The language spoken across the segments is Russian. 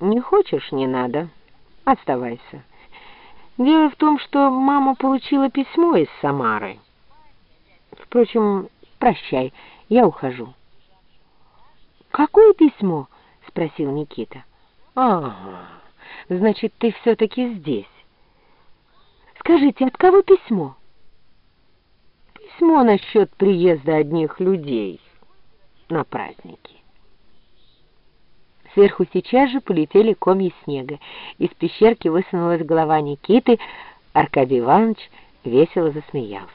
Не хочешь, не надо. Оставайся. Дело в том, что мама получила письмо из Самары. Впрочем, прощай, я ухожу. «Какое письмо?» — спросил Никита. «Ага, значит, ты все-таки здесь. Скажите, от кого письмо?» «Письмо насчет приезда одних людей на праздники». Сверху сейчас же полетели комья снега. Из пещерки высунулась голова Никиты. Аркадий Иванович весело засмеялся.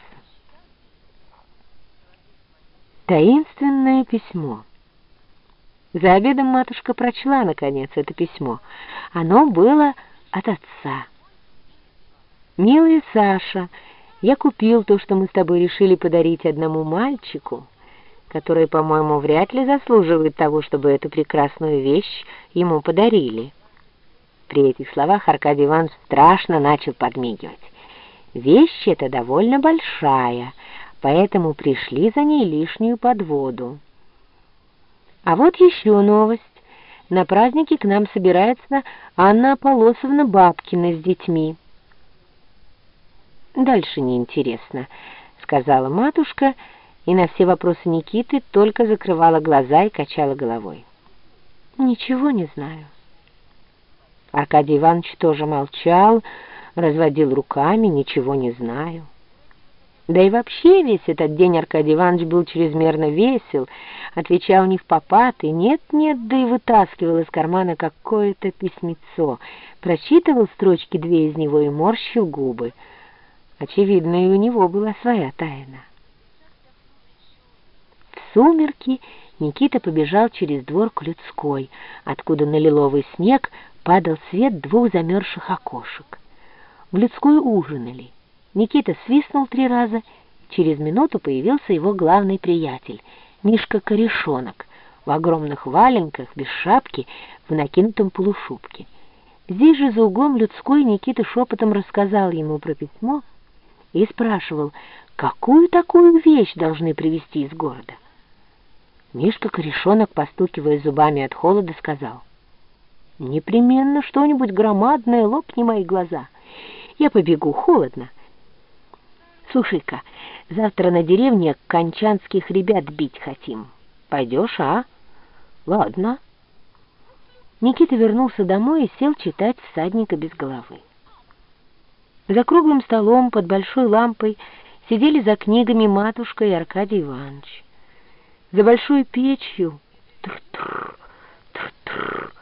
Таинственное письмо. За обедом матушка прочла, наконец, это письмо. Оно было от отца. «Милый Саша, я купил то, что мы с тобой решили подарить одному мальчику» который, по-моему, вряд ли заслуживает того, чтобы эту прекрасную вещь ему подарили. При этих словах Аркадий Иванович страшно начал подмигивать. Вещь эта довольно большая, поэтому пришли за ней лишнюю подводу. А вот еще новость. На празднике к нам собирается Анна Полосовна Бабкина с детьми. «Дальше неинтересно», — сказала матушка, — и на все вопросы Никиты только закрывала глаза и качала головой. «Ничего не знаю». Аркадий Иванович тоже молчал, разводил руками, ничего не знаю. Да и вообще весь этот день Аркадий Иванович был чрезмерно весел, отвечал не в попад и нет-нет, да и вытаскивал из кармана какое-то письмецо, прочитывал строчки две из него и морщил губы. Очевидно, и у него была своя тайна сумерки Никита побежал через двор к людской, откуда на лиловый снег падал свет двух замерзших окошек. В людскую ужинали. Никита свистнул три раза. Через минуту появился его главный приятель, Мишка Корешонок, в огромных валенках, без шапки, в накинутом полушубке. Здесь же за углом людской Никита шепотом рассказал ему про письмо и спрашивал, какую такую вещь должны привезти из города. Мишка Корешонок, постукивая зубами от холода, сказал, «Непременно что-нибудь громадное, лопни мои глаза. Я побегу, холодно. Слушай-ка, завтра на деревне кончанских ребят бить хотим. Пойдешь, а? Ладно». Никита вернулся домой и сел читать «Всадника без головы». За круглым столом под большой лампой сидели за книгами матушка и Аркадий Иванович. За большой печью тр-тр, тр-тр,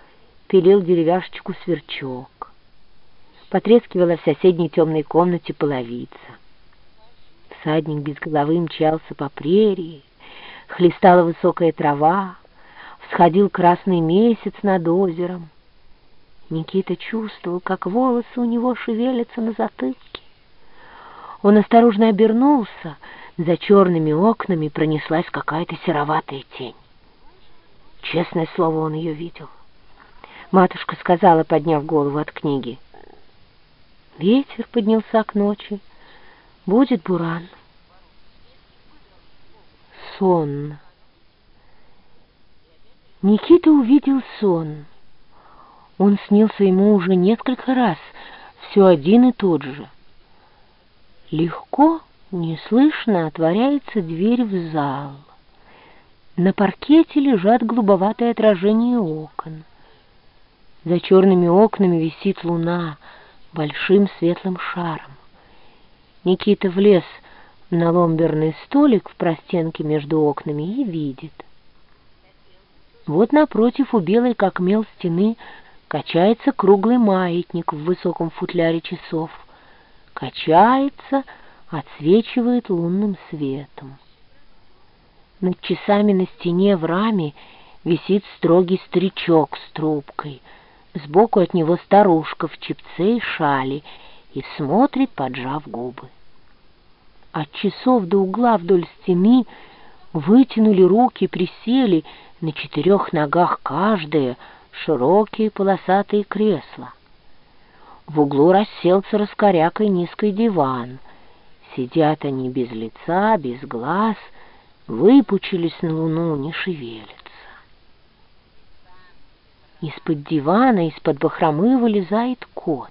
пилил деревяшечку сверчок. Потрескивала в соседней темной комнате половица. Всадник без головы мчался по прерии, хлестала высокая трава, всходил красный месяц над озером. Никита чувствовал, как волосы у него шевелятся на затылке. Он осторожно обернулся — за черными окнами пронеслась какая-то сероватая тень. Честное слово, он ее видел. Матушка сказала, подняв голову от книги. Ветер поднялся к ночи. Будет буран. Сон. Никита увидел сон. Он снился ему уже несколько раз, все один и тот же. Легко Неслышно отворяется дверь в зал. На паркете лежат голубоватые отражения окон. За черными окнами висит луна большим светлым шаром. Никита влез на ломберный столик в простенке между окнами и видит. Вот напротив у белой, как мел стены, качается круглый маятник в высоком футляре часов. Качается, отсвечивает лунным светом. Над часами на стене в раме висит строгий старичок с трубкой. Сбоку от него старушка в чепце и шали и смотрит, поджав губы. От часов до угла вдоль стены вытянули руки, присели на четырех ногах каждое широкие полосатые кресла. В углу расселся раскорякой низкий диван — Сидят они без лица, без глаз, выпучились на луну, не шевелятся. Из-под дивана, из-под бахромы вылезает кот.